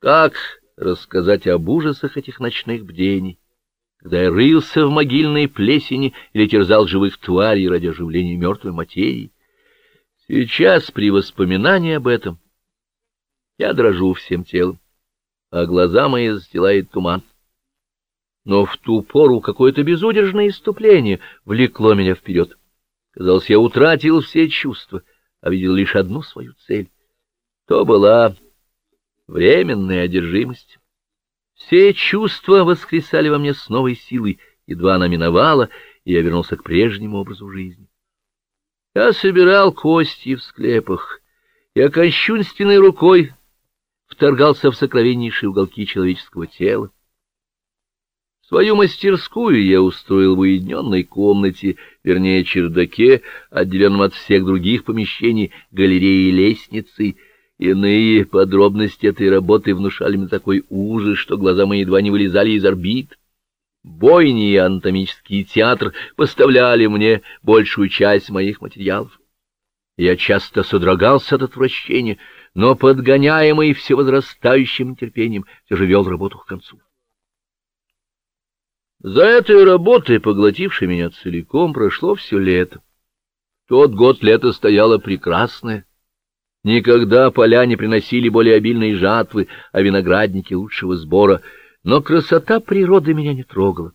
Как рассказать об ужасах этих ночных бдений, когда я рылся в могильной плесени или терзал живых тварей ради оживления мертвой материи? Сейчас, при воспоминании об этом, я дрожу всем телом, а глаза мои застилает туман. Но в ту пору какое-то безудержное иступление влекло меня вперед. Казалось, я утратил все чувства, а видел лишь одну свою цель. То была временная одержимость. Все чувства воскресали во мне с новой силой, едва она миновала, и я вернулся к прежнему образу жизни. Я собирал кости в склепах, я кощунственной рукой вторгался в сокровеннейшие уголки человеческого тела. Свою мастерскую я устроил в уединенной комнате, вернее, чердаке, отделенном от всех других помещений, галереей и лестницей, Иные подробности этой работы внушали мне такой ужас, что глаза мои едва не вылезали из орбит. Бойни и анатомический театр поставляли мне большую часть моих материалов. Я часто содрогался от отвращения, но, подгоняемый всевозрастающим терпением, все же вел работу к концу. За этой работой, поглотившей меня целиком, прошло все лето. Тот год лето стояло прекрасное, Никогда поля не приносили более обильной жатвы, а виноградники лучшего сбора, но красота природы меня не трогала.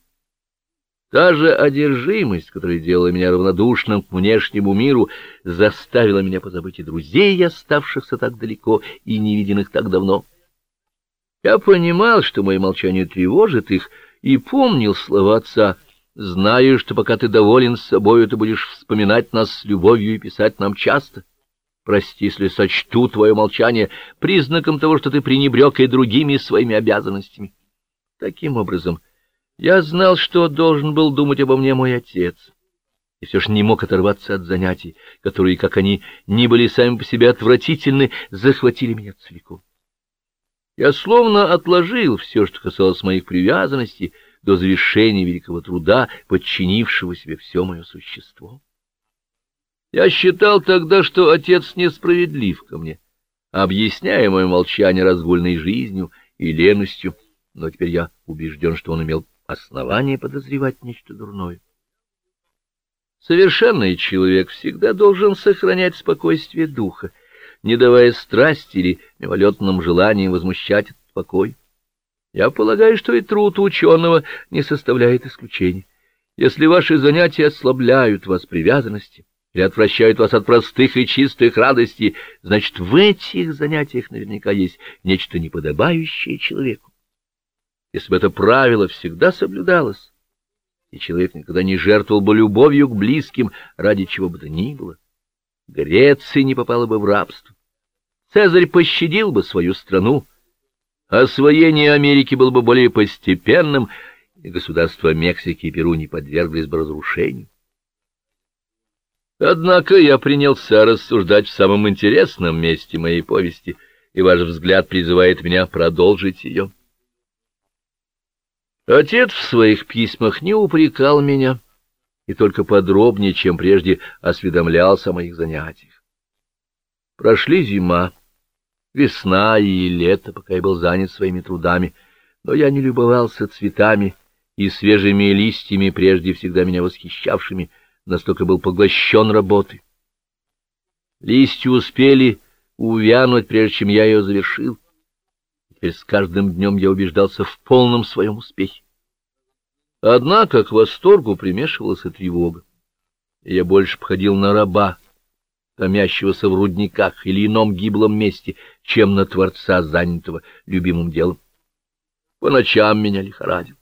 Та же одержимость, которая делала меня равнодушным к внешнему миру, заставила меня позабыть и друзей, оставшихся так далеко и не виденных так давно. Я понимал, что мое молчание тревожит их, и помнил слова отца, «Знаю, что пока ты доволен собою, ты будешь вспоминать нас с любовью и писать нам часто». Прости, если сочту твое молчание признаком того, что ты пренебрег и другими своими обязанностями. Таким образом, я знал, что должен был думать обо мне мой отец, и все же не мог оторваться от занятий, которые, как они ни были сами по себе отвратительны, захватили меня целиком. Я словно отложил все, что касалось моих привязанностей, до завершения великого труда, подчинившего себе все мое существо. Я считал тогда, что отец несправедлив ко мне, объясняя мое молчание разгульной жизнью и леностью, но теперь я убежден, что он имел основание подозревать нечто дурное. Совершенный человек всегда должен сохранять спокойствие духа, не давая страсти или мимолетным желаниям возмущать этот покой. Я полагаю, что и труд ученого не составляет исключения. Если ваши занятия ослабляют вас привязанности, или отвращают вас от простых и чистых радостей, значит, в этих занятиях наверняка есть нечто неподобающее человеку. Если бы это правило всегда соблюдалось, и человек никогда не жертвовал бы любовью к близким, ради чего бы то ни было, Греция не попала бы в рабство. Цезарь пощадил бы свою страну, освоение Америки было бы более постепенным, и государства Мексики и Перу не подверглись бы разрушению. Однако я принялся рассуждать в самом интересном месте моей повести, и ваш взгляд призывает меня продолжить ее. Отец в своих письмах не упрекал меня и только подробнее, чем прежде, осведомлялся о моих занятиях. Прошли зима, весна и лето, пока я был занят своими трудами, но я не любовался цветами и свежими листьями, прежде всегда меня восхищавшими, настолько был поглощен работой. Листья успели увянуть, прежде чем я ее завершил. Теперь с каждым днем я убеждался в полном своем успехе. Однако к восторгу примешивалась и тревога. Я больше походил на раба, томящегося в рудниках или ином гиблом месте, чем на Творца, занятого любимым делом. По ночам меня лихорадил.